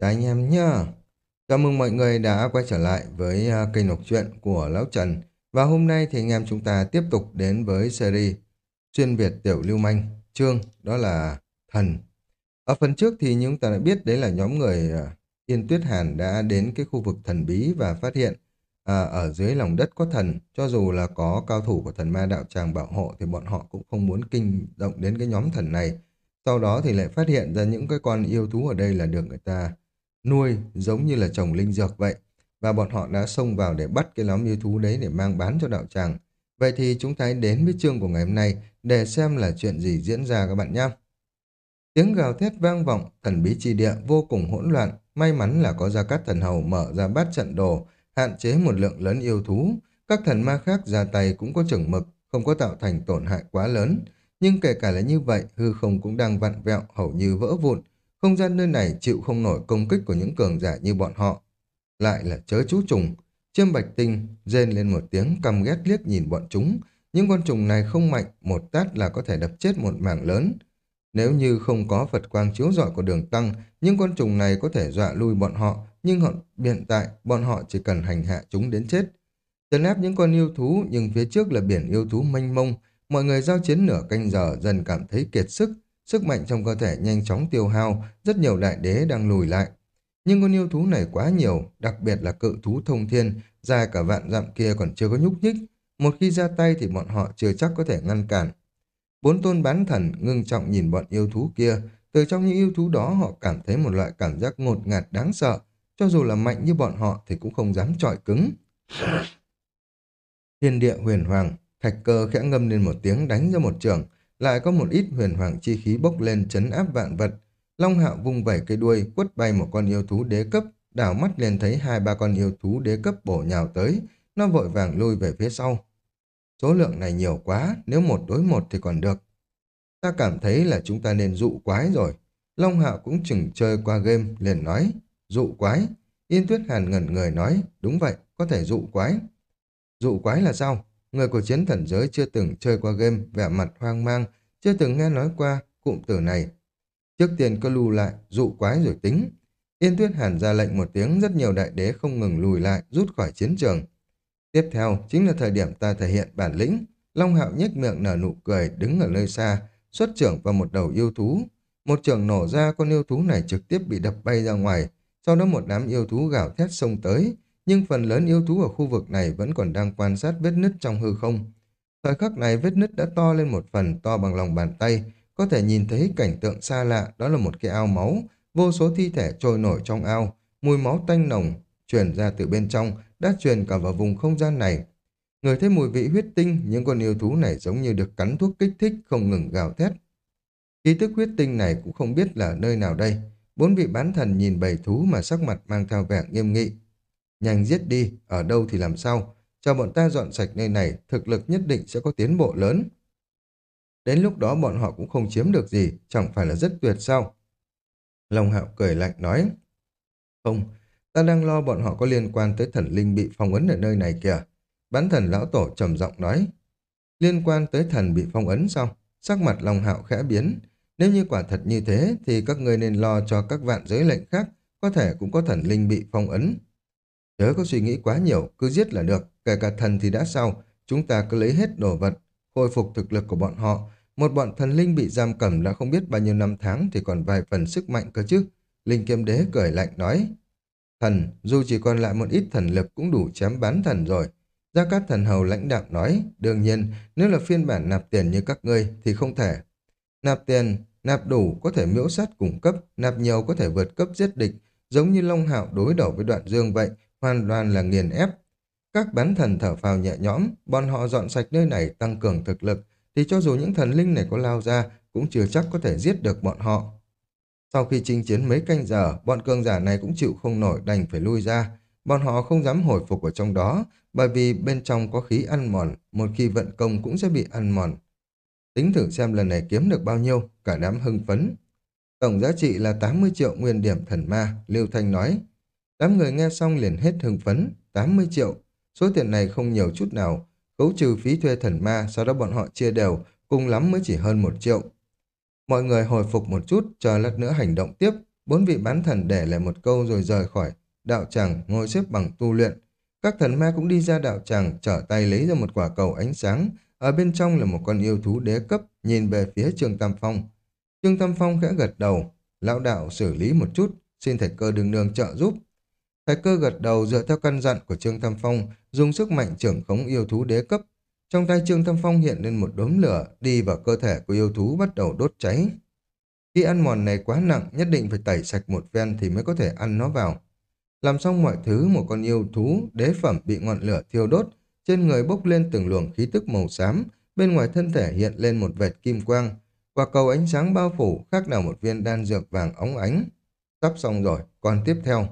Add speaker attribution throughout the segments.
Speaker 1: Chào anh em nhá. Chào mừng mọi người đã quay trở lại với à, kênh đọc truyện của Lão Trần. Và hôm nay thì anh em chúng ta tiếp tục đến với series Xuyên Việt Tiểu Lưu Manh, chương đó là Thần. Ở phần trước thì chúng ta đã biết đấy là nhóm người à, Yên Tuyết Hàn đã đến cái khu vực thần bí và phát hiện à, ở dưới lòng đất có thần. Cho dù là có cao thủ của thần ma đạo tràng bảo hộ thì bọn họ cũng không muốn kinh động đến cái nhóm thần này. Sau đó thì lại phát hiện ra những cái con yêu thú ở đây là được người ta nuôi giống như là trồng linh dược vậy. Và bọn họ đã xông vào để bắt cái nhóm yêu thú đấy để mang bán cho đạo tràng. Vậy thì chúng ta hãy đến với chương của ngày hôm nay để xem là chuyện gì diễn ra các bạn nhé. Tiếng gào thét vang vọng, thần bí chi địa vô cùng hỗn loạn. May mắn là có gia cát thần hầu mở ra bát trận đồ, hạn chế một lượng lớn yêu thú. Các thần ma khác ra tay cũng có chừng mực, không có tạo thành tổn hại quá lớn. Nhưng kể cả là như vậy, hư không cũng đang vặn vẹo, hầu như vỡ vụn, không gian nơi này chịu không nổi công kích của những cường giả như bọn họ. Lại là chớ chú trùng. Chiêm bạch tinh rên lên một tiếng căm ghét liếc nhìn bọn chúng. Những con trùng này không mạnh, một tát là có thể đập chết một mảng lớn. Nếu như không có Phật quang chiếu rọi của đường tăng, những con trùng này có thể dọa lui bọn họ, nhưng họ, hiện tại bọn họ chỉ cần hành hạ chúng đến chết. Trấn áp những con yêu thú, nhưng phía trước là biển yêu thú mênh mông, mọi người giao chiến nửa canh giờ dần cảm thấy kiệt sức, Sức mạnh trong cơ thể nhanh chóng tiêu hao, rất nhiều đại đế đang lùi lại. Nhưng con yêu thú này quá nhiều, đặc biệt là cự thú thông thiên, dài cả vạn dặm kia còn chưa có nhúc nhích. Một khi ra tay thì bọn họ chưa chắc có thể ngăn cản. Bốn tôn bán thần ngưng trọng nhìn bọn yêu thú kia, từ trong những yêu thú đó họ cảm thấy một loại cảm giác ngột ngạt đáng sợ, cho dù là mạnh như bọn họ thì cũng không dám trọi cứng. Thiên địa huyền hoàng, thạch cơ khẽ ngâm lên một tiếng đánh ra một trường, lại có một ít huyền hoàng chi khí bốc lên chấn áp vạn vật. Long hạo vung vẩy cây đuôi, quất bay một con yêu thú đế cấp, đảo mắt liền thấy hai ba con yêu thú đế cấp bổ nhào tới, nó vội vàng lui về phía sau. Số lượng này nhiều quá, nếu một đối một thì còn được. Ta cảm thấy là chúng ta nên dụ quái rồi. Long hạo cũng chừng chơi qua game, liền nói, dụ quái. Yên tuyết hàn ngẩn người nói, đúng vậy, có thể dụ quái. Dụ quái là sao? Người của chiến thần giới chưa từng chơi qua game, vẻ mặt hoang mang, chưa từng nghe nói qua cụm từ này. Trước tiên cứ lưu lại, dụ quái rồi tính. Yên Tuyết Hàn ra lệnh một tiếng, rất nhiều đại đế không ngừng lùi lại, rút khỏi chiến trường. Tiếp theo, chính là thời điểm ta thể hiện bản lĩnh. Long Hạo nhếch miệng nở nụ cười, đứng ở nơi xa, xuất trưởng vào một đầu yêu thú. Một trường nổ ra, con yêu thú này trực tiếp bị đập bay ra ngoài. Sau đó một đám yêu thú gào thét xông tới, nhưng phần lớn yêu thú ở khu vực này vẫn còn đang quan sát vết nứt trong hư không. Thời khắc này vết nứt đã to lên một phần to bằng lòng bàn tay, có thể nhìn thấy cảnh tượng xa lạ, đó là một cái ao máu, vô số thi thể trôi nổi trong ao, mùi máu tanh nồng truyền ra từ bên trong, đã truyền cả vào vùng không gian này. Người thấy mùi vị huyết tinh, những con yêu thú này giống như được cắn thuốc kích thích không ngừng gào thét. ký tức huyết tinh này cũng không biết là nơi nào đây. Bốn vị bán thần nhìn bầy thú mà sắc mặt mang theo vẻ nghiêm nghị. Nhanh giết đi, ở đâu thì làm sao? Cho bọn ta dọn sạch nơi này, thực lực nhất định sẽ có tiến bộ lớn. Đến lúc đó bọn họ cũng không chiếm được gì, chẳng phải là rất tuyệt sao? Long Hạo cười lạnh nói. Không, ta đang lo bọn họ có liên quan tới thần linh bị phong ấn ở nơi này kìa. Bán thần lão tổ trầm giọng nói. Liên quan tới thần bị phong ấn sao? Sắc mặt Long Hạo khẽ biến. Nếu như quả thật như thế thì các người nên lo cho các vạn giới lệnh khác có thể cũng có thần linh bị phong ấn. Chớ có suy nghĩ quá nhiều, cứ giết là được, kể cả thần thì đã sao, chúng ta cứ lấy hết đồ vật, khôi phục thực lực của bọn họ. Một bọn thần linh bị giam cầm đã không biết bao nhiêu năm tháng thì còn vài phần sức mạnh cơ chứ. Linh kiếm đế cười lạnh nói, thần, dù chỉ còn lại một ít thần lực cũng đủ chém bán thần rồi. Gia Cát Thần Hầu lãnh đạm nói, đương nhiên, nếu là phiên bản nạp tiền như các ngươi thì không thể. Nạp tiền, nạp đủ có thể miễu sát cung cấp, nạp nhiều có thể vượt cấp giết địch, giống như Long Hạo đối đầu với đoạn dương vậy, hoàn toàn là nghiền ép. Các bán thần thở phào nhẹ nhõm, bọn họ dọn sạch nơi này tăng cường thực lực, thì cho dù những thần linh này có lao ra, cũng chưa chắc có thể giết được bọn họ. Sau khi chinh chiến mấy canh giờ, bọn cường giả này cũng chịu không nổi đành phải lui ra. Bọn họ không dám hồi phục ở trong đó, bởi vì bên trong có khí ăn mòn, một khi vận công cũng sẽ bị ăn mòn. Tính thử xem lần này kiếm được bao nhiêu, cả đám hưng phấn. Tổng giá trị là 80 triệu nguyên điểm thần ma, Lưu Thanh nói. Đám người nghe xong liền hết hưng phấn, 80 triệu. Số tiền này không nhiều chút nào, khấu trừ phí thuê thần ma, sau đó bọn họ chia đều, cùng lắm mới chỉ hơn một triệu. Mọi người hồi phục một chút, chờ lát nữa hành động tiếp, bốn vị bán thần để lại một câu rồi rời khỏi đạo tràng ngồi xếp bằng tu luyện. Các thần ma cũng đi ra đạo tràng, trở tay lấy ra một quả cầu ánh sáng, ở bên trong là một con yêu thú đế cấp, nhìn về phía Trương Tam Phong. Trương Tam Phong khẽ gật đầu, lão đạo xử lý một chút, xin thạch cơ đường nương trợ giúp. Thạch cơ gật đầu dựa theo căn dặn của Trương Tam Phong, dùng sức mạnh trưởng khống yêu thú đế cấp. Trong tay Trương Tam Phong hiện lên một đốm lửa, đi vào cơ thể của yêu thú bắt đầu đốt cháy. Khi ăn mòn này quá nặng, nhất định phải tẩy sạch một ven thì mới có thể ăn nó vào. Làm xong mọi thứ, một con yêu thú, đế phẩm bị ngọn lửa thiêu đốt, trên người bốc lên từng luồng khí tức màu xám, bên ngoài thân thể hiện lên một vệt kim quang. Quả cầu ánh sáng bao phủ, khác nào một viên đan dược vàng óng ánh. Sắp xong rồi, còn tiếp theo.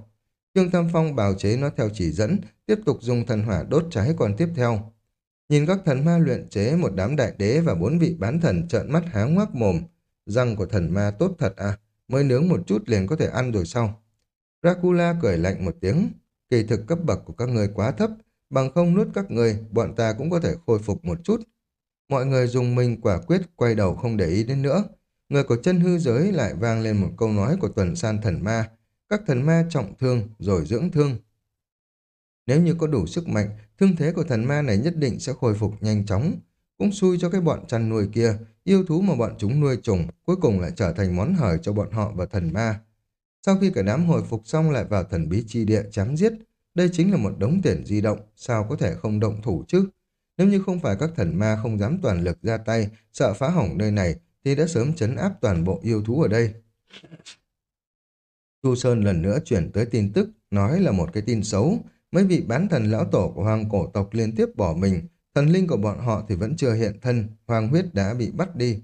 Speaker 1: Trương Tam Phong bào chế nó theo chỉ dẫn, tiếp tục dùng thần hỏa đốt cháy con tiếp theo. Nhìn các thần ma luyện chế một đám đại đế và bốn vị bán thần trợn mắt há ngoác mồm. Răng của thần ma tốt thật à, mới nướng một chút liền có thể ăn rồi sao? Dracula cười lạnh một tiếng. Kỳ thực cấp bậc của các người quá thấp, bằng không nuốt các người, bọn ta cũng có thể khôi phục một chút. Mọi người dùng mình quả quyết quay đầu không để ý đến nữa. Người của chân hư giới lại vang lên một câu nói của tuần san thần ma. Các thần ma trọng thương rồi dưỡng thương. Nếu như có đủ sức mạnh, thương thế của thần ma này nhất định sẽ khôi phục nhanh chóng. Cũng xui cho cái bọn chăn nuôi kia, yêu thú mà bọn chúng nuôi trùng, cuối cùng lại trở thành món hời cho bọn họ và thần ma. Sau khi cả đám hồi phục xong lại vào thần bí chi địa chém giết, đây chính là một đống tiền di động, sao có thể không động thủ chứ? Nếu như không phải các thần ma không dám toàn lực ra tay, sợ phá hỏng nơi này, thì đã sớm chấn áp toàn bộ yêu thú ở đây. Chu Sơn lần nữa chuyển tới tin tức, nói là một cái tin xấu. Mấy vị bán thần lão tổ của hoàng cổ tộc liên tiếp bỏ mình, thần linh của bọn họ thì vẫn chưa hiện thân, hoàng huyết đã bị bắt đi.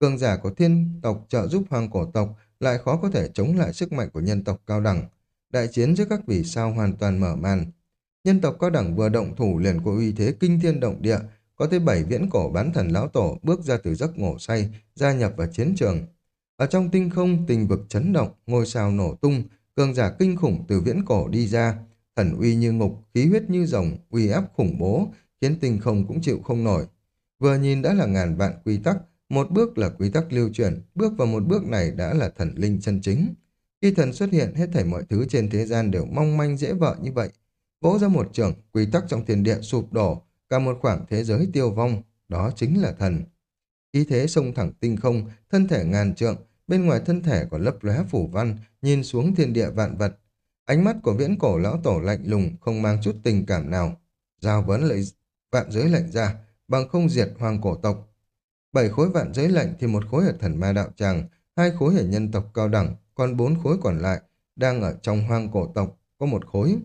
Speaker 1: Cường giả của thiên tộc trợ giúp hoàng cổ tộc lại khó có thể chống lại sức mạnh của nhân tộc cao đẳng. Đại chiến giữa các vì sao hoàn toàn mở màn. Nhân tộc cao đẳng vừa động thủ liền có uy thế kinh thiên động địa, có tới bảy viễn cổ bán thần lão tổ bước ra từ giấc ngủ say, gia nhập vào chiến trường. Ở trong tinh không, tình vực chấn động, ngôi sao nổ tung, cường giả kinh khủng từ viễn cổ đi ra, thần uy như ngục, khí huyết như rồng, uy áp khủng bố, khiến tinh không cũng chịu không nổi. Vừa nhìn đã là ngàn vạn quy tắc, một bước là quy tắc lưu truyền, bước vào một bước này đã là thần linh chân chính. Khi thần xuất hiện, hết thảy mọi thứ trên thế gian đều mong manh dễ vợ như vậy. Vỗ ra một trường, quy tắc trong thiên địa sụp đổ, cả một khoảng thế giới tiêu vong, đó chính là thần. Khí thế sông thẳng tinh không, thân thể ngàn trượng, bên ngoài thân thể còn lấp lóe phủ văn, nhìn xuống thiên địa vạn vật. Ánh mắt của viễn cổ lão tổ lạnh lùng, không mang chút tình cảm nào. Giao vấn lại vạn giới lệnh ra, bằng không diệt hoàng cổ tộc. Bảy khối vạn giới lệnh thì một khối ở thần ma đạo tràng, hai khối ở nhân tộc cao đẳng, còn bốn khối còn lại đang ở trong hoang cổ tộc, có một khối.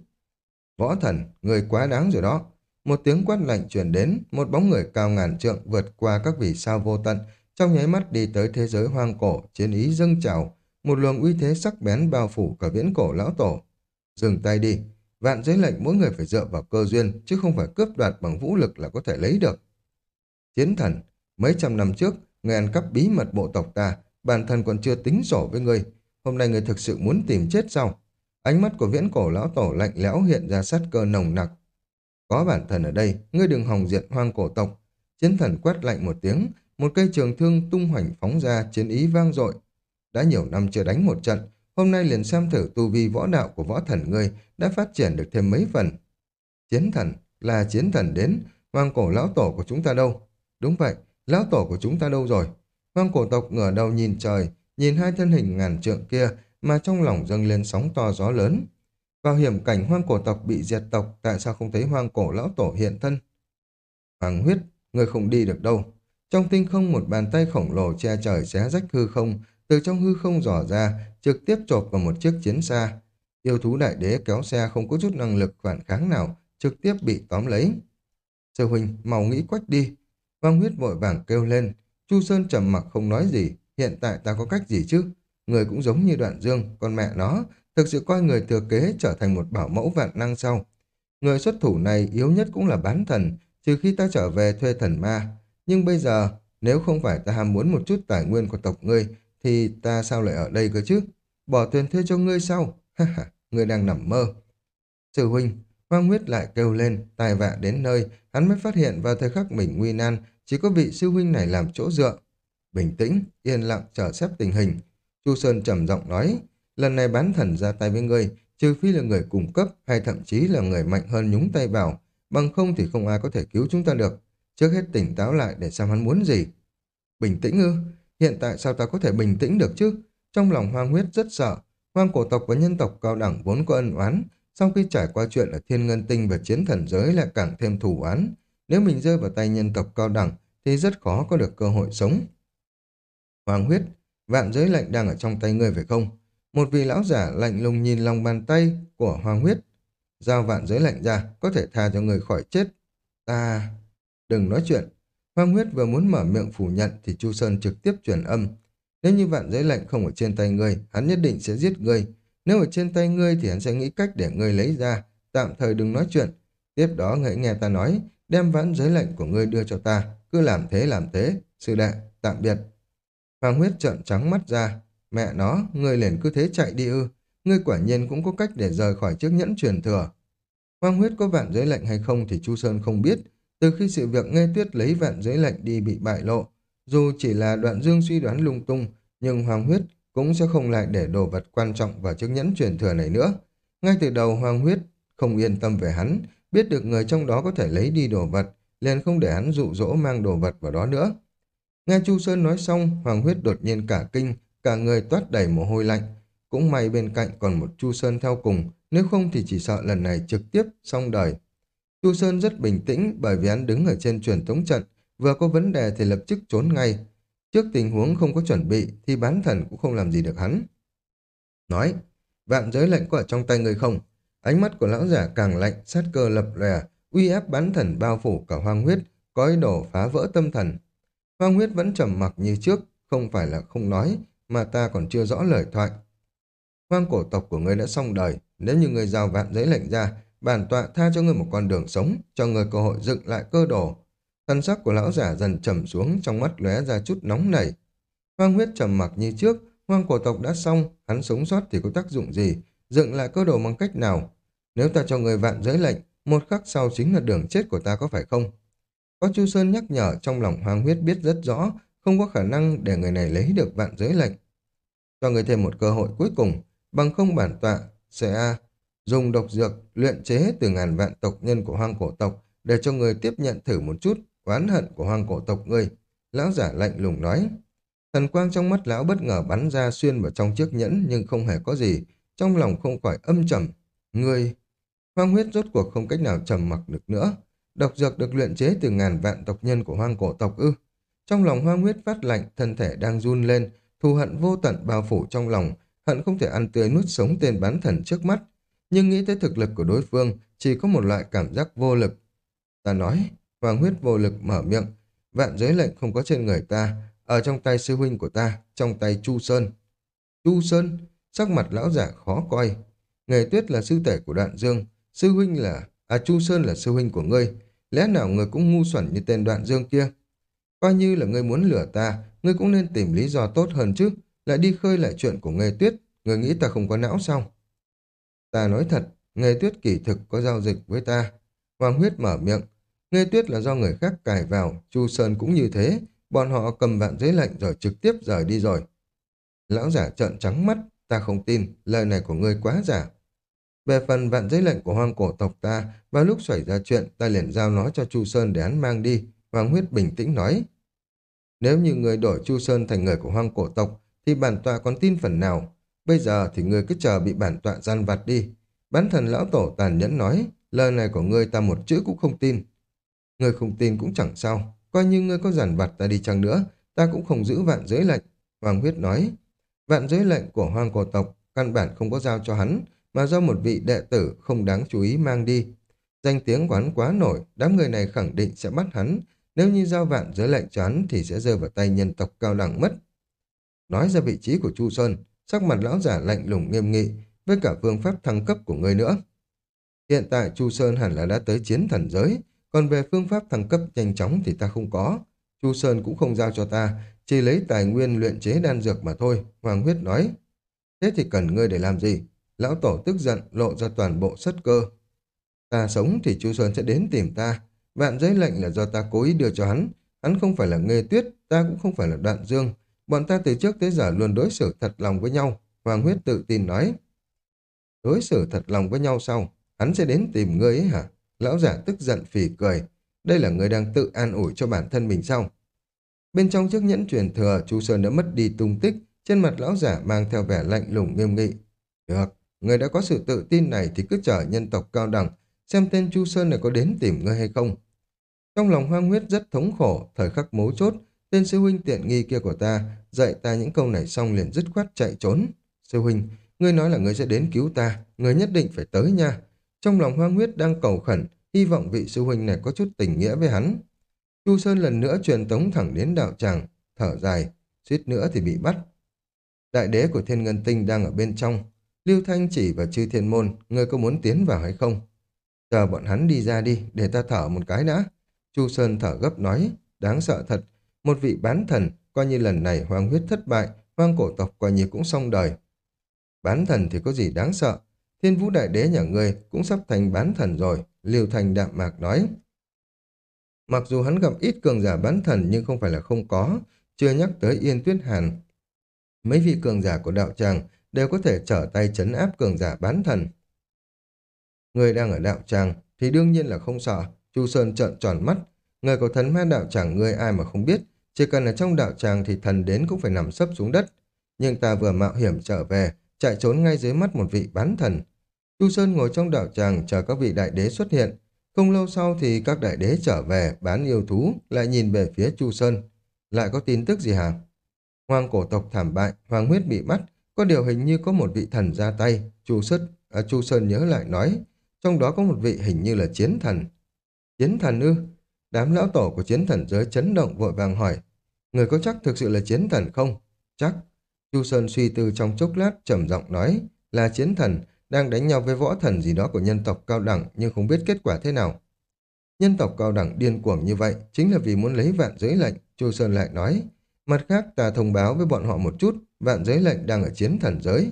Speaker 1: Võ thần, người quá đáng rồi đó. Một tiếng quát lạnh truyền đến, một bóng người cao ngàn trượng vượt qua các vì sao vô tận, trong nháy mắt đi tới thế giới hoang cổ, chiến ý dâng trào, một luồng uy thế sắc bén bao phủ cả viễn cổ lão tổ. Dừng tay đi, vạn giới lệnh mỗi người phải dựa vào cơ duyên, chứ không phải cướp đoạt bằng vũ lực là có thể lấy được. Chiến thần, mấy trăm năm trước, người ăn cắp bí mật bộ tộc ta, bản thân còn chưa tính sổ với người. Hôm nay người thực sự muốn tìm chết sao? Ánh mắt của viễn cổ lão tổ lạnh lẽo hiện ra sát cơ nồng nặc. Có bản thân ở đây, ngươi đừng hòng diện hoang cổ tộc. Chiến thần quét lạnh một tiếng, một cây trường thương tung hoành phóng ra, chiến ý vang dội. Đã nhiều năm chưa đánh một trận, hôm nay liền xem thử tu vi võ đạo của võ thần ngươi đã phát triển được thêm mấy phần. Chiến thần, là chiến thần đến, hoang cổ lão tổ của chúng ta đâu? Đúng vậy, lão tổ của chúng ta đâu rồi? Hoang cổ tộc ngửa đầu nhìn trời, nhìn hai thân hình ngàn trượng kia mà trong lòng dâng lên sóng to gió lớn. Vào hiểm cảnh hoang cổ tộc bị diệt tộc, tại sao không thấy hoang cổ lão tổ hiện thân? Hoàng huyết, người không đi được đâu. Trong tinh không một bàn tay khổng lồ che trời xé rách hư không, từ trong hư không dò ra, trực tiếp chộp vào một chiếc chiến xa. Yêu thú đại đế kéo xe không có chút năng lực phản kháng nào, trực tiếp bị tóm lấy. Sư huynh, mau nghĩ quách đi. Vang huyết vội vàng kêu lên. Chu Sơn trầm mặc không nói gì. Hiện tại ta có cách gì chứ? Người cũng giống như đoạn dương, con mẹ nó, thực sự coi người thừa kế trở thành một bảo mẫu vạn năng sau. Người xuất thủ này yếu nhất cũng là bán thần, trừ khi ta trở về thuê thần ma. Nhưng bây giờ, nếu không phải ta ham muốn một chút tài nguyên của tộc ngươi, thì ta sao lại ở đây cơ chứ? Bỏ tiền thuê cho ngươi sao? Ha ha, ngươi đang nằm mơ. Sư huynh, Hoang huyết lại kêu lên, tài vạ đến nơi, hắn mới phát hiện vào thời khắc mình nguy nan, chỉ có vị sư huynh này làm chỗ dựa. Bình tĩnh, yên lặng chờ xếp tình hình. Chu Sơn trầm giọng nói, lần này bán thần ra tay với ngươi, trừ phi là người cung cấp hay thậm chí là người mạnh hơn nhúng tay vào, bằng không thì không ai có thể cứu chúng ta được. Trước hết tỉnh táo lại để xem hắn muốn gì. Bình tĩnh ư? Hiện tại sao ta có thể bình tĩnh được chứ? Trong lòng hoang huyết rất sợ. Hoang cổ tộc và nhân tộc cao đẳng vốn có ân oán. Sau khi trải qua chuyện ở thiên ngân tinh và chiến thần giới lại càng thêm thủ oán. Nếu mình rơi vào tay nhân tộc cao đẳng thì rất khó có được cơ hội sống. Hoàng huyết, vạn giới lệnh đang ở trong tay ngươi phải không? Một vị lão giả lạnh lùng nhìn lòng bàn tay của Hoàng huyết. Giao vạn giới lệnh ra, có thể tha cho người khỏi chết. Ta... Đừng nói chuyện. Hoàng huyết vừa muốn mở miệng phủ nhận thì Chu Sơn trực tiếp truyền âm. Nếu như vạn giới lệnh không ở trên tay ngươi, hắn nhất định sẽ giết ngươi. Nếu ở trên tay ngươi thì hắn sẽ nghĩ cách để ngươi lấy ra, tạm thời đừng nói chuyện. Tiếp đó hãy nghe ta nói, đem vạn giới lệnh của ngươi đưa cho ta, cứ làm thế làm thế, sư đệ, tạm biệt. Hoàng huyết trợn trắng mắt ra, mẹ nó, ngươi liền cứ thế chạy đi ư, ngươi quả nhiên cũng có cách để rời khỏi chiếc nhẫn truyền thừa. Hoàng huyết có vạn giới lệnh hay không thì Chu Sơn không biết, từ khi sự việc nghe tuyết lấy vạn giới lệnh đi bị bại lộ, dù chỉ là đoạn dương suy đoán lung tung, nhưng Hoàng huyết cũng sẽ không lại để đồ vật quan trọng vào chiếc nhẫn truyền thừa này nữa. Ngay từ đầu Hoàng huyết không yên tâm về hắn, biết được người trong đó có thể lấy đi đồ vật, liền không để hắn dụ dỗ mang đồ vật vào đó nữa. Nghe Chu Sơn nói xong, Hoàng huyết đột nhiên cả kinh, cả người toát đầy mồ hôi lạnh. Cũng may bên cạnh còn một Chu Sơn theo cùng, nếu không thì chỉ sợ lần này trực tiếp xong đời. Chu Sơn rất bình tĩnh bởi vì hắn đứng ở trên truyền tống trận, vừa có vấn đề thì lập tức trốn ngay. Trước tình huống không có chuẩn bị thì bán thần cũng không làm gì được hắn. Nói, vạn giới lệnh có ở trong tay người không? Ánh mắt của lão giả càng lạnh, sát cơ lập lòe, uy áp bán thần bao phủ cả hoang huyết, có ý đồ phá vỡ tâm thần. Hoang huyết vẫn trầm mặc như trước, không phải là không nói, mà ta còn chưa rõ lời thoại. Hoang cổ tộc của ngươi đã xong đời, nếu như ngươi giao vạn giới lệnh ra, bản tọa tha cho ngươi một con đường sống, cho ngươi cơ hội dựng lại cơ đồ. Thân sắc của lão giả dần trầm xuống, trong mắt lóe ra chút nóng nảy. Hoang huyết trầm mặc như trước, hoang cổ tộc đã xong, hắn sống sót thì có tác dụng gì, dựng lại cơ đồ bằng cách nào? Nếu ta cho người vạn giới lệnh, một khắc sau chính là đường chết của ta có phải không? Có Chu Sơn nhắc nhở trong lòng hoang huyết biết rất rõ, không có khả năng để người này lấy được vạn giới lệnh. Cho người thêm một cơ hội cuối cùng, bằng không bản tọa sẽ dùng độc dược luyện chế từ ngàn vạn tộc nhân của hoang cổ tộc để cho người tiếp nhận thử một chút oán hận của hoang cổ tộc ngươi. Lão giả lạnh lùng nói. Thần quang trong mắt lão bất ngờ bắn ra xuyên vào trong chiếc nhẫn nhưng không hề có gì, trong lòng không khỏi âm trầm. Ngươi... Hoang huyết rốt cuộc không cách nào trầm mặc được nữa. Độc dược được luyện chế từ ngàn vạn tộc nhân của hoang cổ tộc ư. Trong lòng hoang huyết phát lạnh, thân thể đang run lên, thù hận vô tận bao phủ trong lòng, hận không thể ăn tươi nuốt sống tên bán thần trước mắt. Nhưng nghĩ tới thực lực của đối phương, chỉ có một loại cảm giác vô lực. Ta nói, hoàng huyết vô lực mở miệng, vạn giới lệnh không có trên người ta, ở trong tay sư huynh của ta, trong tay Chu Sơn. Chu Sơn, sắc mặt lão giả khó coi. Nghề tuyết là sư tể của đoạn dương, sư huynh là, à Chu Sơn là sư huynh của ngươi, lẽ nào người cũng ngu xuẩn như tên đoạn dương kia? Coi như là ngươi muốn lừa ta, ngươi cũng nên tìm lý do tốt hơn chứ, lại đi khơi lại chuyện của nghề tuyết, ngươi nghĩ ta không có não sao? Ta nói thật, nghề tuyết kỳ thực có giao dịch với ta. Hoàng huyết mở miệng, nghề tuyết là do người khác cài vào, Chu Sơn cũng như thế, bọn họ cầm vạn giấy lệnh rồi trực tiếp rời đi rồi. Lão giả trợn trắng mắt, ta không tin, lời này của ngươi quá giả. Về phần vạn giấy lệnh của hoang cổ tộc ta, vào lúc xảy ra chuyện, ta liền giao nó cho Chu Sơn để hắn mang đi. Hoàng huyết bình tĩnh nói. Nếu như người đổi Chu Sơn thành người của hoang cổ tộc, thì bản tọa còn tin phần nào. Bây giờ thì người cứ chờ bị bản tọa gian vặt đi. Bán thần lão tổ tàn nhẫn nói, lời này của ngươi ta một chữ cũng không tin. Ngươi không tin cũng chẳng sao, coi như ngươi có giản vặt ta đi chăng nữa, ta cũng không giữ vạn giới lệnh. Hoàng huyết nói, vạn giới lệnh của hoang cổ tộc, căn bản không có giao cho hắn, mà do một vị đệ tử không đáng chú ý mang đi. Danh tiếng của hắn quá nổi, đám người này khẳng định sẽ bắt hắn, nếu như giao vạn giới lệnh cho hắn thì sẽ rơi vào tay nhân tộc cao đẳng mất. Nói ra vị trí của Chu Sơn, sắc mặt lão giả lạnh lùng nghiêm nghị, với cả phương pháp thăng cấp của ngươi nữa. Hiện tại Chu Sơn hẳn là đã tới chiến thần giới, còn về phương pháp thăng cấp nhanh chóng thì ta không có. Chu Sơn cũng không giao cho ta, chỉ lấy tài nguyên luyện chế đan dược mà thôi, Hoàng Huyết nói. Thế thì cần ngươi để làm gì? Lão Tổ tức giận, lộ ra toàn bộ sất cơ. Ta sống thì Chu Sơn sẽ đến tìm ta. Vạn giới lệnh là do ta cố ý đưa cho hắn. Hắn không phải là nghề tuyết, ta cũng không phải là đoạn dương. Bọn ta từ trước tới giờ luôn đối xử thật lòng với nhau. Hoàng huyết tự tin nói. Đối xử thật lòng với nhau sau, hắn sẽ đến tìm ngươi ấy hả? Lão giả tức giận phì cười. Đây là người đang tự an ủi cho bản thân mình sao? Bên trong chiếc nhẫn truyền thừa, Chu Sơn đã mất đi tung tích, trên mặt lão giả mang theo vẻ lạnh lùng nghiêm nghị. Được, người đã có sự tự tin này thì cứ chờ nhân tộc cao đẳng, xem tên Chu Sơn này có đến tìm ngươi hay không. Trong lòng hoang huyết rất thống khổ, thời khắc mấu chốt, tên sư huynh tiện nghi kia của ta, dạy ta những câu này xong liền dứt khoát chạy trốn. Sư huynh, ngươi nói là ngươi sẽ đến cứu ta, ngươi nhất định phải tới nha. Trong lòng hoang huyết đang cầu khẩn, hy vọng vị sư huynh này có chút tình nghĩa với hắn. Chu Sơn lần nữa truyền tống thẳng đến đạo tràng, thở dài, suýt nữa thì bị bắt. Đại đế của thiên ngân tinh đang ở bên trong. Lưu Thanh chỉ và chư thiên môn, ngươi có muốn tiến vào hay không? Chờ bọn hắn đi ra đi, để ta thở một cái đã. Chu Sơn thở gấp nói, đáng sợ thật. Một vị bán thần, coi như lần này hoang huyết thất bại, hoang cổ tộc coi như cũng xong đời. Bán thần thì có gì đáng sợ? Thiên vũ đại đế nhà ngươi cũng sắp thành bán thần rồi, liều thành đạm mạc nói. Mặc dù hắn gặp ít cường giả bán thần nhưng không phải là không có, chưa nhắc tới Yên Tuyết Hàn. Mấy vị cường giả của đạo tràng đều có thể trở tay chấn áp cường giả bán thần. Người đang ở đạo tràng thì đương nhiên là không sợ, Chu Sơn trợn tròn mắt. Người của thần ma đạo tràng ngươi ai mà không biết, chỉ cần ở trong đạo tràng thì thần đến cũng phải nằm sấp xuống đất. Nhưng ta vừa mạo hiểm trở về, chạy trốn ngay dưới mắt một vị bán thần. Chu Sơn ngồi trong đạo tràng chờ các vị đại đế xuất hiện. Không lâu sau thì các đại đế trở về bán yêu thú, lại nhìn về phía Chu Sơn. Lại có tin tức gì hả? Hoàng cổ tộc thảm bại, hoàng huyết bị bắt, có điều hình như có một vị thần ra tay. Chu Sơn, à, Chu Sơn nhớ lại nói, trong đó có một vị hình như là chiến thần. Chiến thần ư? Đám lão tổ của chiến thần giới chấn động vội vàng hỏi, người có chắc thực sự là chiến thần không? Chắc. Chu Sơn suy tư trong chốc lát trầm giọng nói, là chiến thần, đang đánh nhau với võ thần gì đó của nhân tộc cao đẳng nhưng không biết kết quả thế nào. Nhân tộc cao đẳng điên cuồng như vậy chính là vì muốn lấy vạn giới lệnh, Chu Sơn lại nói. Mặt khác ta thông báo với bọn họ một chút, vạn giới lệnh đang ở chiến thần giới.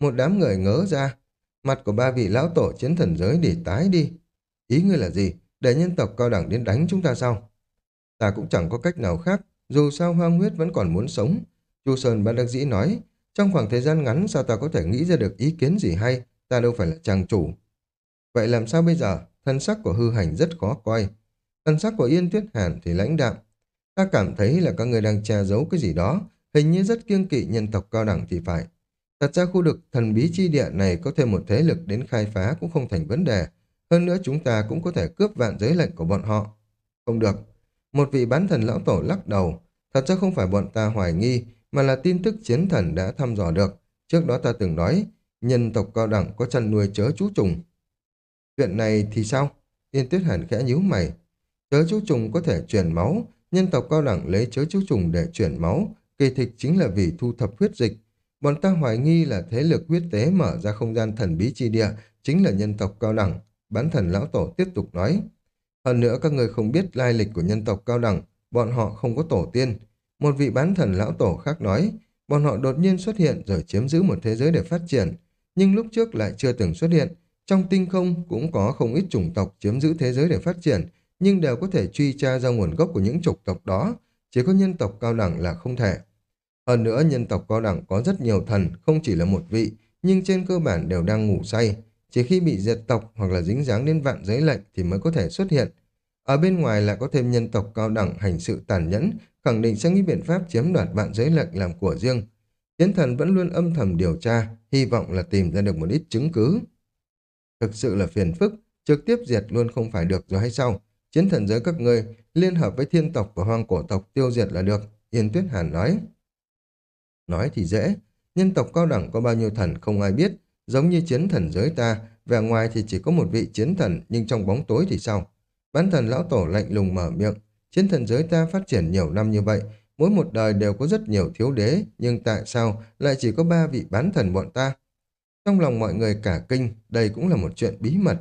Speaker 1: Một đám người ngớ ra, mặt của ba vị lão tổ chiến thần giới để tái đi. Ý ngươi là gì? Để nhân tộc cao đẳng đến đánh chúng ta sao? Ta cũng chẳng có cách nào khác, dù sao hoang huyết vẫn còn muốn sống. Chu Sơn bất đắc dĩ nói, trong khoảng thời gian ngắn sao ta có thể nghĩ ra được ý kiến gì hay, ta đâu phải là chàng chủ. Vậy làm sao bây giờ? Thân sắc của hư hành rất khó coi. Thân sắc của Yên Tuyết Hàn thì lãnh đạm. Ta cảm thấy là các người đang che giấu cái gì đó, hình như rất kiêng kỵ nhân tộc cao đẳng thì phải. Thật ra khu vực thần bí chi địa này có thêm một thế lực đến khai phá cũng không thành vấn đề. Hơn nữa chúng ta cũng có thể cướp vạn giới lệnh của bọn họ. Không được. Một vị bán thần lão tổ lắc đầu. Thật ra không phải bọn ta hoài nghi, mà là tin tức chiến thần đã thăm dò được. Trước đó ta từng nói, nhân tộc cao đẳng có chăn nuôi chớ chú trùng. Chuyện này thì sao? Yên Tuyết Hàn khẽ nhíu mày. Chớ chú trùng có thể chuyển máu, nhân tộc cao đẳng lấy chớ chú trùng để chuyển máu, kỳ thực chính là vì thu thập huyết dịch. Bọn ta hoài nghi là thế lực huyết tế mở ra không gian thần bí chi địa, chính là nhân tộc cao đẳng. Bán thần lão tổ tiếp tục nói. Hơn nữa các người không biết lai lịch của nhân tộc cao đẳng, bọn họ không có tổ tiên. Một vị bán thần lão tổ khác nói, bọn họ đột nhiên xuất hiện rồi chiếm giữ một thế giới để phát triển, nhưng lúc trước lại chưa từng xuất hiện. Trong tinh không cũng có không ít chủng tộc chiếm giữ thế giới để phát triển, nhưng đều có thể truy tra ra nguồn gốc của những chủng tộc đó, chỉ có nhân tộc cao đẳng là không thể. Hơn nữa nhân tộc cao đẳng có rất nhiều thần, không chỉ là một vị, nhưng trên cơ bản đều đang ngủ say. Chỉ khi bị diệt tộc hoặc là dính dáng đến vạn giới lệnh thì mới có thể xuất hiện. Ở bên ngoài lại có thêm nhân tộc cao đẳng hành sự tàn nhẫn, khẳng định sẽ nghĩ biện pháp chiếm đoạt vạn giới lệnh làm của riêng. Chiến thần vẫn luôn âm thầm điều tra, hy vọng là tìm ra được một ít chứng cứ. Thực sự là phiền phức, trực tiếp diệt luôn không phải được rồi hay sao? Chiến thần giới các ngươi liên hợp với thiên tộc và hoang cổ tộc tiêu diệt là được, Yên Tuyết Hàn nói. Nói thì dễ, nhân tộc cao đẳng có bao nhiêu thần không ai biết, giống như chiến thần giới ta, vẻ ngoài thì chỉ có một vị chiến thần nhưng trong bóng tối thì sao? Bán thần lão tổ lạnh lùng mở miệng, chiến thần giới ta phát triển nhiều năm như vậy, mỗi một đời đều có rất nhiều thiếu đế, nhưng tại sao lại chỉ có ba vị bán thần bọn ta? Trong lòng mọi người cả kinh, đây cũng là một chuyện bí mật.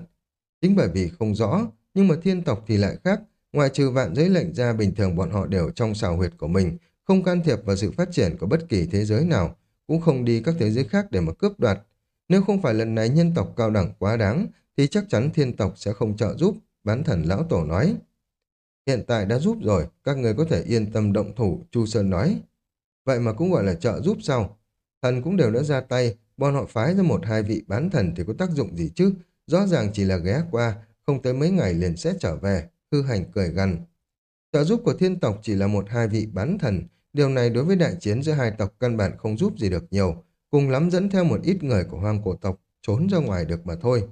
Speaker 1: Chính bởi vì không rõ, nhưng mà thiên tộc thì lại khác, ngoại trừ vạn giới lệnh ra bình thường bọn họ đều trong xào huyệt của mình, không can thiệp vào sự phát triển của bất kỳ thế giới nào, cũng không đi các thế giới khác để mà cướp đoạt. Nếu không phải lần này nhân tộc cao đẳng quá đáng, thì chắc chắn thiên tộc sẽ không trợ giúp, bán thần lão tổ nói. Hiện tại đã giúp rồi, các người có thể yên tâm động thủ, Chu Sơn nói. Vậy mà cũng gọi là trợ giúp sao? Thần cũng đều đã ra tay, bọn họ phái ra một hai vị bán thần thì có tác dụng gì chứ? Rõ ràng chỉ là ghé qua, không tới mấy ngày liền sẽ trở về, hư hành cười gằn. Trợ giúp của thiên tộc chỉ là một hai vị bán thần, điều này đối với đại chiến giữa hai tộc căn bản không giúp gì được nhiều, cùng lắm dẫn theo một ít người của hoang cổ tộc trốn ra ngoài được mà thôi.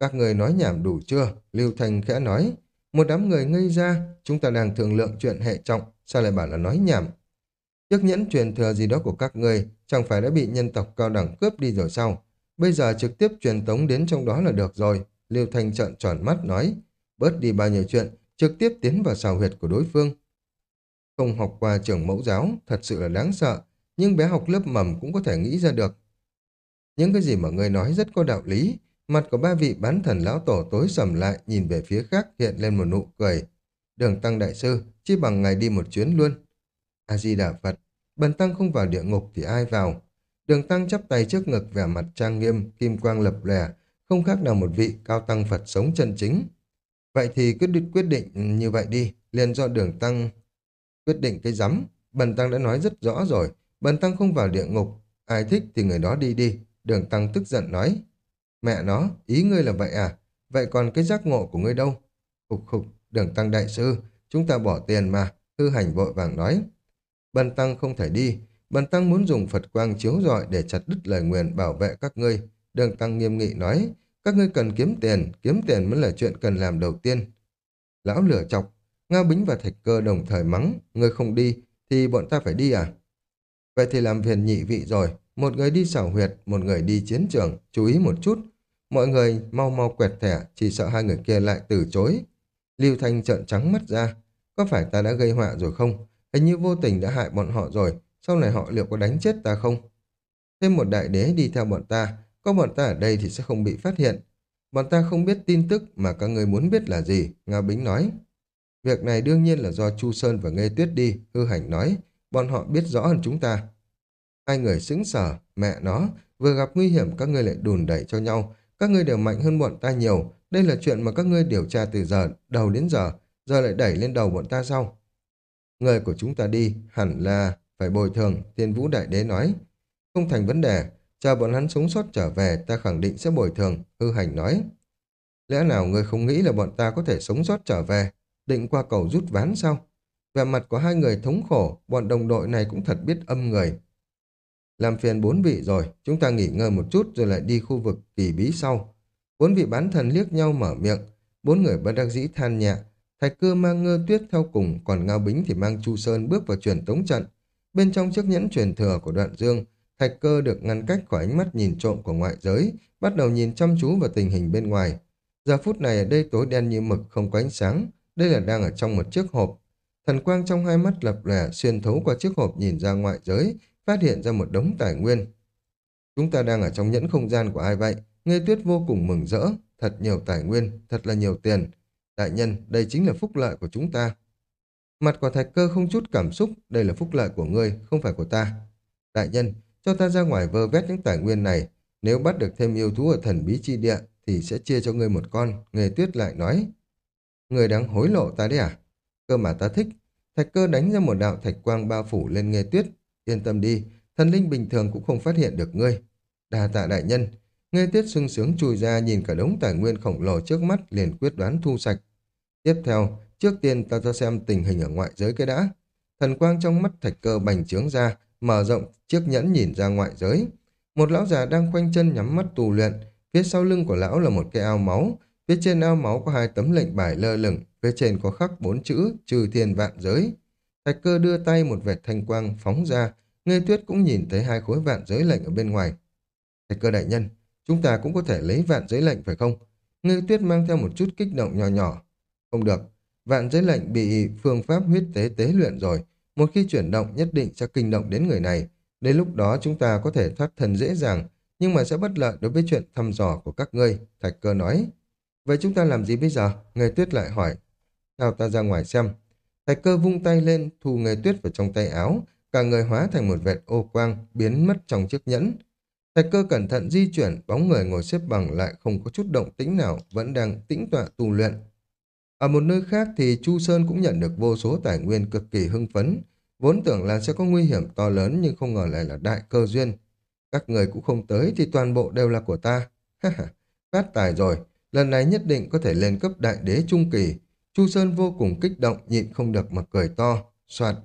Speaker 1: Các người nói nhảm đủ chưa? Lưu Thành khẽ nói. Một đám người ngây ra, chúng ta đang thương lượng chuyện hệ trọng, sao lại bảo là nói nhảm? Chiếc nhẫn truyền thừa gì đó của các người chẳng phải đã bị nhân tộc cao đẳng cướp đi rồi sao? Bây giờ trực tiếp truyền tống đến trong đó là được rồi. Lưu Thanh trợn tròn mắt nói. Bớt đi bao nhiêu chuyện, trực tiếp tiến vào xào huyệt của đối phương. Không học qua trường mẫu giáo, thật sự là đáng sợ, nhưng bé học lớp mầm cũng có thể nghĩ ra được. Những cái gì mà người nói rất có đạo lý, mặt của ba vị bán thần lão tổ tối sầm lại nhìn về phía khác hiện lên một nụ cười. Đường tăng đại sư, chỉ bằng ngày đi một chuyến luôn. A-di-đà Phật, bần tăng không vào địa ngục thì ai vào. Đường tăng chắp tay trước ngực vẻ mặt trang nghiêm, kim quang lập lè, không khác nào một vị cao tăng Phật sống chân chính. Vậy thì quyết định quyết định như vậy đi, liền do đường tăng quyết định cái rắm. Bần tăng đã nói rất rõ rồi, bần tăng không vào địa ngục, ai thích thì người đó đi đi. Đường tăng tức giận nói, mẹ nó, ý ngươi là vậy à? Vậy còn cái giác ngộ của ngươi đâu? Khục khục, đường tăng đại sư, chúng ta bỏ tiền mà, hư hành vội vàng nói. Bần tăng không thể đi, bần tăng muốn dùng Phật quang chiếu rọi để chặt đứt lời nguyền bảo vệ các ngươi. Đường tăng nghiêm nghị nói, các ngươi cần kiếm tiền, kiếm tiền mới là chuyện cần làm đầu tiên. Lão lửa chọc, nga Bính và Thạch Cơ đồng thời mắng, ngươi không đi, thì bọn ta phải đi à? Vậy thì làm phiền nhị vị rồi, một người đi xảo huyệt, một người đi chiến trường, chú ý một chút. Mọi người mau mau quẹt thẻ, chỉ sợ hai người kia lại từ chối. Lưu Thanh trợn trắng mắt ra, có phải ta đã gây họa rồi không? Hình như vô tình đã hại bọn họ rồi, sau này họ liệu có đánh chết ta không? Thêm một đại đế đi theo bọn ta, có bọn ta ở đây thì sẽ không bị phát hiện. Bọn ta không biết tin tức mà các người muốn biết là gì, Ngao Bính nói. Việc này đương nhiên là do Chu Sơn và Nghê Tuyết đi, hư hành nói. Bọn họ biết rõ hơn chúng ta. Hai người xứng sở, mẹ nó, vừa gặp nguy hiểm các ngươi lại đùn đẩy cho nhau. Các ngươi đều mạnh hơn bọn ta nhiều. Đây là chuyện mà các ngươi điều tra từ giờ, đầu đến giờ, giờ lại đẩy lên đầu bọn ta sau. Người của chúng ta đi, hẳn là phải bồi thường, Thiên Vũ Đại Đế nói. Không thành vấn đề, chờ bọn hắn sống sót trở về, ta khẳng định sẽ bồi thường, hư hành nói. Lẽ nào người không nghĩ là bọn ta có thể sống sót trở về, định qua cầu rút ván sao? Về mặt của hai người thống khổ, bọn đồng đội này cũng thật biết âm người. Làm phiền bốn vị rồi, chúng ta nghỉ ngơi một chút rồi lại đi khu vực kỳ bí sau. Bốn vị bán thần liếc nhau mở miệng, bốn người bất đắc dĩ than nhẹ. Thạch cưa mang ngơ tuyết theo cùng, còn Ngao Bính thì mang Chu Sơn bước vào truyền tống trận. Bên trong chiếc nhẫn truyền thừa của đoạn dương, Thạch cơ được ngăn cách khỏi ánh mắt nhìn trộm của ngoại giới, bắt đầu nhìn chăm chú vào tình hình bên ngoài. Giờ phút này ở đây tối đen như mực không có ánh sáng, đây là đang ở trong một chiếc hộp. Thần quang trong hai mắt lập lẻ xuyên thấu qua chiếc hộp nhìn ra ngoại giới, phát hiện ra một đống tài nguyên. Chúng ta đang ở trong nhẫn không gian của ai vậy? Nghe tuyết vô cùng mừng rỡ, thật nhiều tài nguyên, thật là nhiều tiền. Đại nhân, đây chính là phúc lợi của chúng ta. Mặt của thạch cơ không chút cảm xúc, đây là phúc lợi của ngươi, không phải của ta. Đại nhân, cho ta ra ngoài vơ vét những tài nguyên này. Nếu bắt được thêm yêu thú ở thần bí chi địa, thì sẽ chia cho ngươi một con. Nghề tuyết lại nói. Người đang hối lộ ta đấy à? Cơ mà ta thích. Thạch cơ đánh ra một đạo thạch quang bao phủ lên nghe tuyết. Yên tâm đi, thần linh bình thường cũng không phát hiện được ngươi. Đà tạ đại nhân. nghe tuyết sung sướng chui ra nhìn cả đống tài nguyên khổng lồ trước mắt liền quyết đoán thu sạch. Tiếp theo, trước tiên ta cho xem tình hình ở ngoại giới cái đã. Thần quang trong mắt thạch cơ bành trướng ra, mở rộng chiếc nhẫn nhìn ra ngoại giới. Một lão già đang khoanh chân nhắm mắt tù luyện, phía sau lưng của lão là một cái ao máu, phía trên ao máu có hai tấm lệnh bài lơ lửng, phía trên có khắc bốn chữ trừ thiên vạn giới. Thạch cơ đưa tay một vệt thanh quang phóng ra, Ngây Tuyết cũng nhìn thấy hai khối vạn giới lệnh ở bên ngoài. Thạch cơ đại nhân, chúng ta cũng có thể lấy vạn giới lệnh phải không? Ngây Tuyết mang theo một chút kích động nhỏ nhỏ. Không được, vạn giới lệnh bị phương pháp huyết tế tế luyện rồi, một khi chuyển động nhất định sẽ kinh động đến người này. Đến lúc đó chúng ta có thể thoát thân dễ dàng, nhưng mà sẽ bất lợi đối với chuyện thăm dò của các ngươi, Thạch Cơ nói. Vậy chúng ta làm gì bây giờ? ngây tuyết lại hỏi. Theo ta ra ngoài xem. Thạch Cơ vung tay lên, thu người tuyết vào trong tay áo, cả người hóa thành một vệt ô quang, biến mất trong chiếc nhẫn. Thạch Cơ cẩn thận di chuyển, bóng người ngồi xếp bằng lại không có chút động tĩnh nào, vẫn đang tĩnh tọa tu luyện. Ở một nơi khác thì Chu Sơn cũng nhận được vô số tài nguyên cực kỳ hưng phấn. Vốn tưởng là sẽ có nguy hiểm to lớn nhưng không ngờ lại là đại cơ duyên. Các người cũng không tới thì toàn bộ đều là của ta. Phát tài rồi, lần này nhất định có thể lên cấp đại đế trung kỳ. Chu Sơn vô cùng kích động, nhịn không được mà cười to, soạt.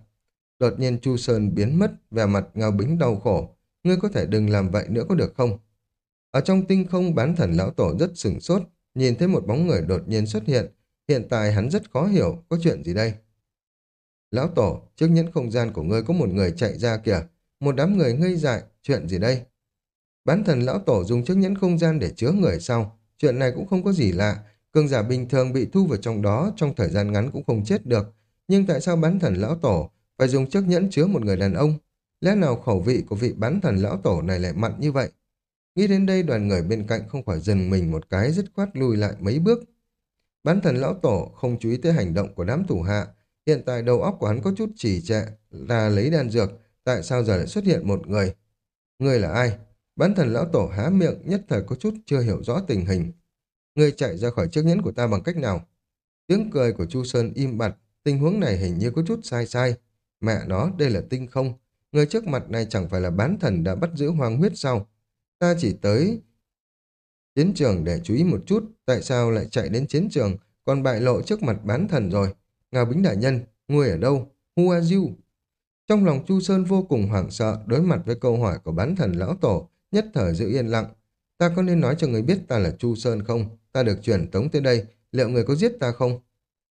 Speaker 1: Đột nhiên Chu Sơn biến mất, vẻ mặt ngao bính đau khổ. Ngươi có thể đừng làm vậy nữa có được không? Ở trong tinh không bán thần lão tổ rất sửng sốt, nhìn thấy một bóng người đột nhiên xuất hiện. Hiện tại hắn rất khó hiểu, có chuyện gì đây? Lão tổ, trước nhẫn không gian của ngươi có một người chạy ra kìa. Một đám người ngây dại, chuyện gì đây? Bán thần lão tổ dùng chiếc nhẫn không gian để chứa người sau. Chuyện này cũng không có gì lạ. Cường giả bình thường bị thu vào trong đó, trong thời gian ngắn cũng không chết được. Nhưng tại sao bán thần lão tổ phải dùng chiếc nhẫn chứa một người đàn ông? Lẽ nào khẩu vị của vị bán thần lão tổ này lại mặn như vậy? Nghĩ đến đây, đoàn người bên cạnh không khỏi dừng mình một cái, dứt khoát lùi lại mấy bước. Bán thần lão tổ không chú ý tới hành động của đám thủ hạ. Hiện tại đầu óc của hắn có chút chỉ trệ là lấy đan dược. Tại sao giờ lại xuất hiện một người? Người là ai? Bán thần lão tổ há miệng, nhất thời có chút chưa hiểu rõ tình hình. Người chạy ra khỏi chiếc nhẫn của ta bằng cách nào? Tiếng cười của Chu Sơn im bặt. Tình huống này hình như có chút sai sai. Mẹ nó, đây là tinh không. Người trước mặt này chẳng phải là bán thần đã bắt giữ hoàng huyết sao? Ta chỉ tới chiến trường để chú ý một chút, tại sao lại chạy đến chiến trường, còn bại lộ trước mặt bán thần rồi. Ngào Bính Đại Nhân, ngươi ở đâu? Who are you? Trong lòng Chu Sơn vô cùng hoảng sợ đối mặt với câu hỏi của bán thần lão tổ, nhất thời giữ yên lặng. Ta có nên nói cho người biết ta là Chu Sơn không? Ta được chuyển tống tới đây, liệu người có giết ta không?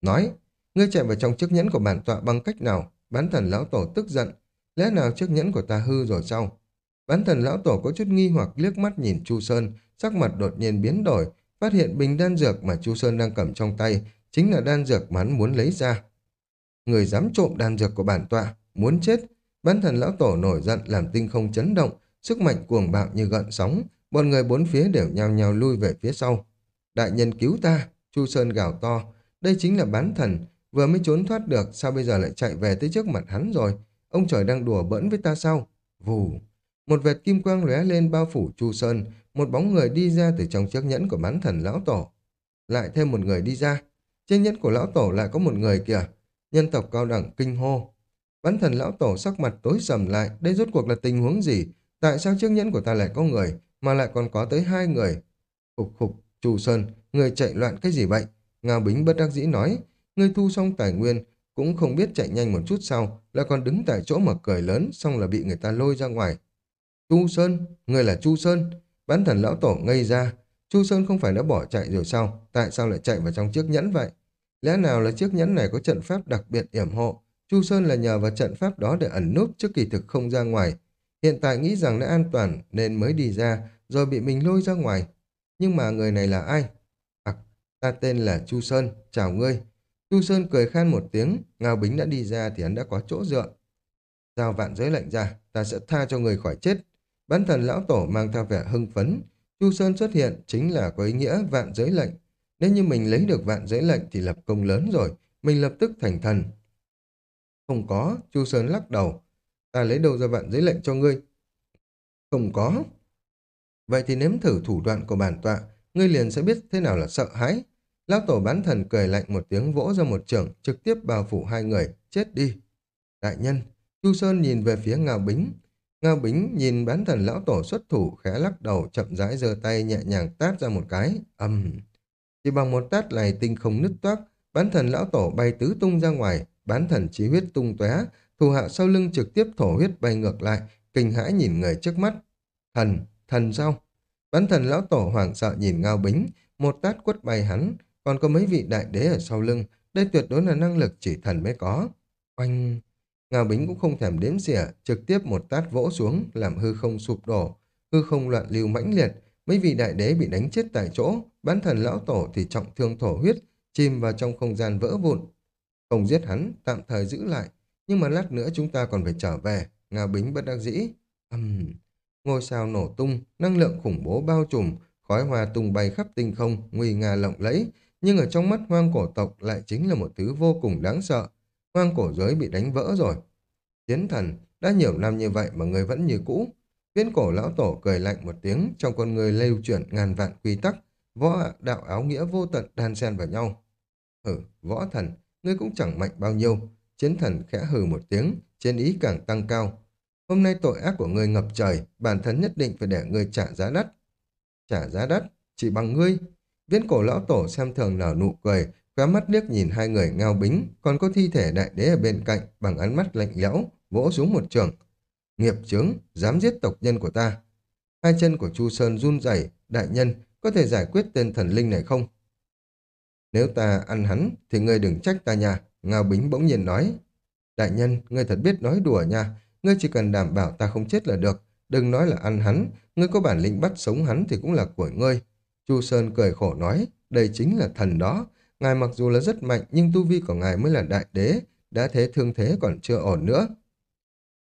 Speaker 1: Nói, ngươi chạy vào trong chiếc nhẫn của bản tọa bằng cách nào? Bán thần lão tổ tức giận. Lẽ nào chiếc nhẫn của ta hư rồi sao? Bán thần lão tổ có chút nghi hoặc liếc mắt nhìn Chu Sơn, sắc mặt đột nhiên biến đổi, phát hiện bình đan dược mà Chu Sơn đang cầm trong tay chính là đan dược mà hắn muốn lấy ra. Người dám trộm đan dược của bản tọa, muốn chết. Bán thần lão tổ nổi giận làm tinh không chấn động, sức mạnh cuồng bạo như gợn sóng, bọn người bốn phía đều nhao nhao lui về phía sau. Đại nhân cứu ta, Chu Sơn gào to, đây chính là bán thần, vừa mới trốn thoát được, sao bây giờ lại chạy về tới trước mặt hắn rồi? Ông trời đang đùa bỡn với ta sao? Vù! Một vệt kim quang lóe lên bao phủ Chu Sơn, một bóng người đi ra từ trong chiếc nhẫn của bán thần lão tổ. Lại thêm một người đi ra. Trên nhẫn của lão tổ lại có một người kìa. Nhân tộc cao đẳng kinh hô. Bán thần lão tổ sắc mặt tối sầm lại. Đây rốt cuộc là tình huống gì? Tại sao chiếc nhẫn của ta lại có người, mà lại còn có tới hai người? Khục khục, Chu Sơn, người chạy loạn cái gì vậy? Ngao Bính bất đắc dĩ nói. Người thu xong tài nguyên, cũng không biết chạy nhanh một chút sau, lại còn đứng tại chỗ mà cười lớn, xong là bị người ta lôi ra ngoài. Chu Sơn, người là Chu Sơn. Bán thần lão tổ ngây ra. Chu Sơn không phải đã bỏ chạy rồi sao? Tại sao lại chạy vào trong chiếc nhẫn vậy? Lẽ nào là chiếc nhẫn này có trận pháp đặc biệt yểm hộ? Chu Sơn là nhờ vào trận pháp đó để ẩn núp trước kỳ thực không ra ngoài. Hiện tại nghĩ rằng đã an toàn nên mới đi ra, rồi bị mình lôi ra ngoài. Nhưng mà người này là ai? À, ta tên là Chu Sơn, chào ngươi. Chu Sơn cười khan một tiếng, Ngao Bính đã đi ra thì hắn đã có chỗ dựa. Giao vạn giới lệnh ra, ta sẽ tha cho người khỏi chết. Bán thần lão tổ mang theo vẻ hưng phấn. Chu Sơn xuất hiện chính là có ý nghĩa vạn giới lệnh. Nếu như mình lấy được vạn giới lệnh thì lập công lớn rồi, mình lập tức thành thần. Không có, Chu Sơn lắc đầu. Ta lấy đâu ra vạn giấy lệnh cho ngươi? Không có. Vậy thì nếm thử thủ đoạn của bản tọa, ngươi liền sẽ biết thế nào là sợ hãi. Lão tổ bán thần cười lạnh một tiếng vỗ ra một trường, trực tiếp bao phủ hai người, chết đi. Đại nhân, Chu Sơn nhìn về phía Ngao Bính, Ngao Bính nhìn bán thần lão tổ xuất thủ khẽ lắc đầu chậm rãi giơ tay nhẹ nhàng tát ra một cái, âm. Chỉ bằng một tát này tinh không nứt toác, bán thần lão tổ bay tứ tung ra ngoài, bán thần chí huyết tung tóe, thủ hạ sau lưng trực tiếp thổ huyết bay ngược lại, kinh hãi nhìn người trước mắt. Thần, thần sao? Bán thần lão tổ hoảng sợ nhìn Ngao Bính, một tát quất bay hắn, còn có mấy vị đại đế ở sau lưng, đây tuyệt đối là năng lực chỉ thần mới có. Oanh... Ngao Bính cũng không thèm đếm xỉa, trực tiếp một tát vỗ xuống, làm hư không sụp đổ. Hư không loạn lưu mãnh liệt, mấy vị đại đế bị đánh chết tại chỗ, bán thần lão tổ thì trọng thương thổ huyết, chìm vào trong không gian vỡ vụn. Không giết hắn, tạm thời giữ lại, nhưng mà lát nữa chúng ta còn phải trở về. Ngao Bính bất đắc dĩ. Uhm. Ngôi sao nổ tung, năng lượng khủng bố bao trùm, khói hoa tung bay khắp tinh không, nguy nga lộng lẫy, nhưng ở trong mắt hoang cổ tộc lại chính là một thứ vô cùng đáng sợ hoang cổ giới bị đánh vỡ rồi. Chiến thần, đã nhiều năm như vậy mà người vẫn như cũ. Viễn cổ lão tổ cười lạnh một tiếng, trong con người lưu chuyển ngàn vạn quy tắc, võ đạo áo nghĩa vô tận đan xen vào nhau. Hử, võ thần, ngươi cũng chẳng mạnh bao nhiêu. Chiến thần khẽ hừ một tiếng, trên ý càng tăng cao. Hôm nay tội ác của ngươi ngập trời, bản thân nhất định phải để ngươi trả giá đắt. Trả giá đắt, chỉ bằng ngươi. Viễn cổ lão tổ xem thường nở nụ cười, khóe mắt liếc nhìn hai người ngao bính, còn có thi thể đại đế ở bên cạnh bằng ánh mắt lạnh lẽo, vỗ xuống một trường. Nghiệp chướng, dám giết tộc nhân của ta. Hai chân của Chu Sơn run rẩy, đại nhân, có thể giải quyết tên thần linh này không? Nếu ta ăn hắn, thì ngươi đừng trách ta nha, Ngao Bính bỗng nhiên nói. Đại nhân, ngươi thật biết nói đùa nha, ngươi chỉ cần đảm bảo ta không chết là được, đừng nói là ăn hắn, ngươi có bản lĩnh bắt sống hắn thì cũng là của ngươi. Chu Sơn cười khổ nói, đây chính là thần đó, ngài mặc dù là rất mạnh nhưng tu vi của ngài mới là đại đế, đã thế thương thế còn chưa ổn nữa.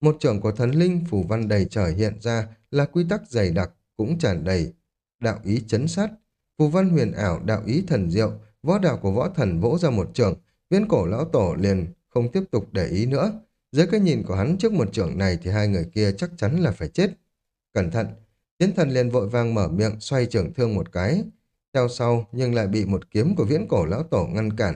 Speaker 1: Một trưởng của thần linh phù văn đầy trời hiện ra là quy tắc dày đặc, cũng tràn đầy đạo ý chấn sát. Phù văn huyền ảo, đạo ý thần diệu, võ đạo của võ thần vỗ ra một trường, viễn cổ lão tổ liền không tiếp tục để ý nữa. Dưới cái nhìn của hắn trước một trưởng này thì hai người kia chắc chắn là phải chết. Cẩn thận, chiến thần liền vội vàng mở miệng xoay trưởng thương một cái. Theo sau nhưng lại bị một kiếm của viễn cổ lão tổ ngăn cản.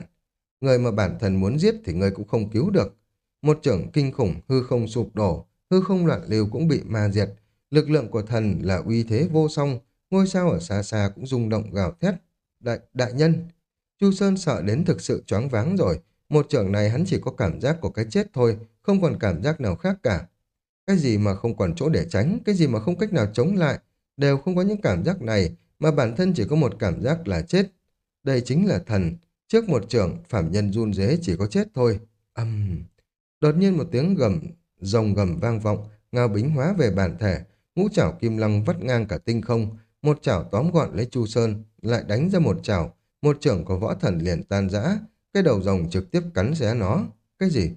Speaker 1: Người mà bản thân muốn giết thì người cũng không cứu được. Một trưởng kinh khủng hư không sụp đổ, hư không loạn lưu cũng bị ma diệt. Lực lượng của thần là uy thế vô song, ngôi sao ở xa xa cũng rung động gào thét. Đại, đại nhân, Chu Sơn sợ đến thực sự choáng váng rồi. Một trưởng này hắn chỉ có cảm giác của cái chết thôi, không còn cảm giác nào khác cả. Cái gì mà không còn chỗ để tránh, cái gì mà không cách nào chống lại, đều không có những cảm giác này, mà bản thân chỉ có một cảm giác là chết. Đây chính là thần. Trước một trưởng, phạm nhân run rế chỉ có chết thôi. Âm... Uhm. Đột nhiên một tiếng gầm, rồng gầm vang vọng, ngao bính hóa về bản thể, ngũ chảo kim lăng vắt ngang cả tinh không, một chảo tóm gọn lấy Chu Sơn, lại đánh ra một chảo, một trưởng của võ thần liền tan rã, cái đầu rồng trực tiếp cắn xé nó. Cái gì?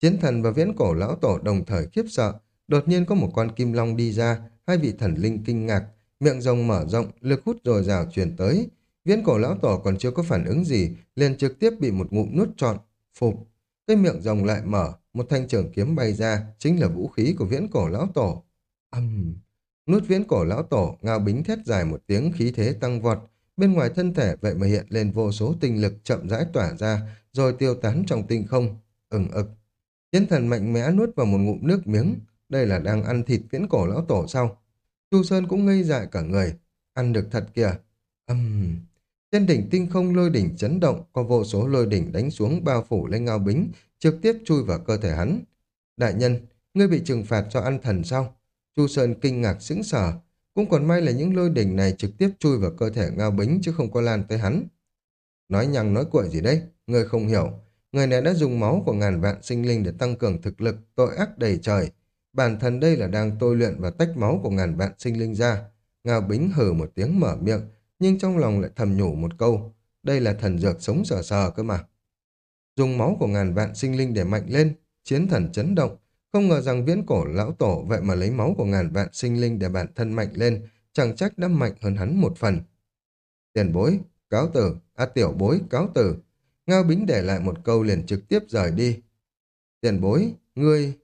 Speaker 1: Chiến thần và viễn cổ lão tổ đồng thời khiếp sợ, đột nhiên có một con kim long đi ra, hai vị thần linh kinh ngạc, miệng rồng mở rộng, lực hút dồi dào truyền tới. Viễn cổ lão tổ còn chưa có phản ứng gì, liền trực tiếp bị một ngụm nuốt trọn, phục. Cái miệng rồng lại mở, một thanh trường kiếm bay ra, chính là vũ khí của viễn cổ lão tổ. Âm! nuốt viễn cổ lão tổ, ngao bính thét dài một tiếng khí thế tăng vọt, bên ngoài thân thể vậy mà hiện lên vô số tinh lực chậm rãi tỏa ra, rồi tiêu tán trong tinh không, ừng ực. Chiến thần mạnh mẽ nuốt vào một ngụm nước miếng, đây là đang ăn thịt viễn cổ lão tổ sao? Chu Sơn cũng ngây dại cả người, ăn được thật kìa. Âm... Uhm. Trên đỉnh tinh không lôi đỉnh chấn động, có vô số lôi đỉnh đánh xuống bao phủ lên ngao bính, trực tiếp chui vào cơ thể hắn. Đại nhân, ngươi bị trừng phạt cho ăn thần sao? Chu Sơn kinh ngạc sững sờ, cũng còn may là những lôi đỉnh này trực tiếp chui vào cơ thể ngao bính chứ không có lan tới hắn. Nói nhằng nói cuội gì đấy, người không hiểu. Người này đã dùng máu của ngàn vạn sinh linh để tăng cường thực lực, tội ác đầy trời. Bản thân đây là đang tôi luyện và tách máu của ngàn vạn sinh linh ra. Ngao bính hừ một tiếng mở miệng, nhưng trong lòng lại thầm nhủ một câu. Đây là thần dược sống sờ sờ cơ mà. Dùng máu của ngàn vạn sinh linh để mạnh lên, chiến thần chấn động, không ngờ rằng viễn cổ lão tổ vậy mà lấy máu của ngàn vạn sinh linh để bản thân mạnh lên, chẳng trách đã mạnh hơn hắn một phần. Tiền bối, cáo tử, à tiểu bối, cáo tử. Ngao Bính để lại một câu liền trực tiếp rời đi. Tiền bối, ngươi...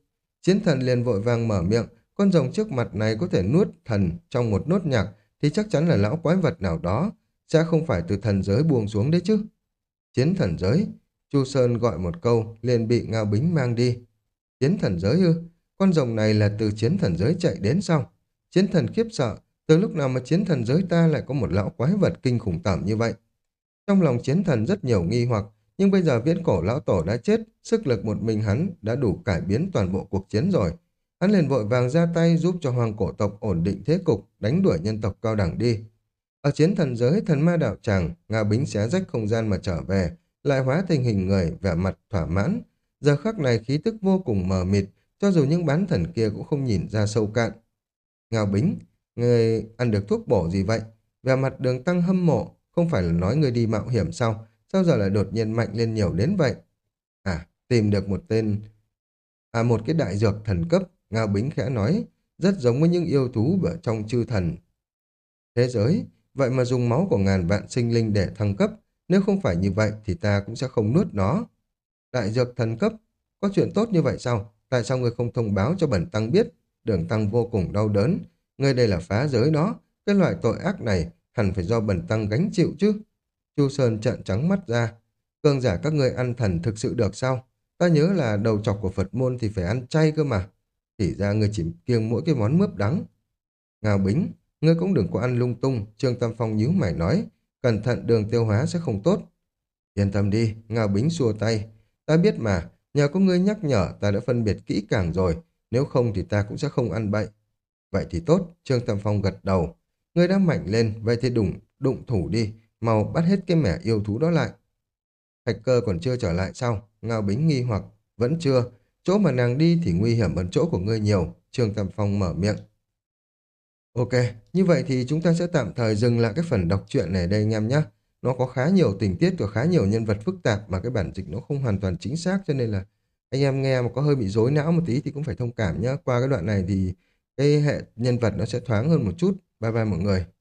Speaker 1: Chiến thần liền vội vàng mở miệng, con rồng trước mặt này có thể nuốt thần trong một nốt nhạc thì chắc chắn là lão quái vật nào đó, sẽ không phải từ thần giới buông xuống đấy chứ. Chiến thần giới, Chu Sơn gọi một câu liền bị Ngao Bính mang đi. Chiến thần giới ư? Con rồng này là từ chiến thần giới chạy đến sao? Chiến thần khiếp sợ, từ lúc nào mà chiến thần giới ta lại có một lão quái vật kinh khủng tởm như vậy? Trong lòng chiến thần rất nhiều nghi hoặc, nhưng bây giờ viễn cổ lão tổ đã chết, sức lực một mình hắn đã đủ cải biến toàn bộ cuộc chiến rồi. Hắn liền vội vàng ra tay giúp cho hoàng cổ tộc ổn định thế cục, đánh đuổi nhân tộc cao đẳng đi. Ở chiến thần giới, thần ma đạo tràng, Nga Bính xé rách không gian mà trở về, lại hóa thành hình người, vẻ mặt thỏa mãn, Giờ khắc này khí tức vô cùng mờ mịt, cho dù những bán thần kia cũng không nhìn ra sâu cạn. Ngao Bính, người ăn được thuốc bổ gì vậy? Về mặt đường tăng hâm mộ, không phải là nói người đi mạo hiểm sao? Sao giờ lại đột nhiên mạnh lên nhiều đến vậy? À, tìm được một tên... À, một cái đại dược thần cấp, Ngao Bính khẽ nói, rất giống với những yêu thú ở trong chư thần. Thế giới, vậy mà dùng máu của ngàn vạn sinh linh để thăng cấp, nếu không phải như vậy thì ta cũng sẽ không nuốt nó. Đại dược thần cấp, có chuyện tốt như vậy sao? Tại sao người không thông báo cho bẩn tăng biết? Đường tăng vô cùng đau đớn. Người đây là phá giới đó. Cái loại tội ác này hẳn phải do bẩn tăng gánh chịu chứ. Chu Sơn trợn trắng mắt ra. Cương giả các ngươi ăn thần thực sự được sao? Ta nhớ là đầu chọc của Phật môn thì phải ăn chay cơ mà. Thì ra ngươi chỉ kiêng mỗi cái món mướp đắng. Ngao Bính, ngươi cũng đừng có ăn lung tung, Trương Tam Phong nhíu mày nói, cẩn thận đường tiêu hóa sẽ không tốt. Yên tâm đi, Ngao Bính xua tay. Ta biết mà, nhờ có ngươi nhắc nhở ta đã phân biệt kỹ càng rồi, nếu không thì ta cũng sẽ không ăn bậy. Vậy thì tốt, Trương Tam Phong gật đầu. Ngươi đã mạnh lên, vậy thì đụng, đụng thủ đi, mau bắt hết cái mẻ yêu thú đó lại. Thạch cơ còn chưa trở lại sao? Ngao Bính nghi hoặc, vẫn chưa. Chỗ mà nàng đi thì nguy hiểm hơn chỗ của ngươi nhiều. Trương Tam Phong mở miệng. Ok, như vậy thì chúng ta sẽ tạm thời dừng lại cái phần đọc truyện này đây anh em nhé. Nó có khá nhiều tình tiết và khá nhiều nhân vật phức tạp mà cái bản dịch nó không hoàn toàn chính xác, cho nên là anh em nghe mà có hơi bị rối não một tí thì cũng phải thông cảm nhé. Qua cái đoạn này thì cái hệ nhân vật nó sẽ thoáng hơn một chút. Bye bye mọi người.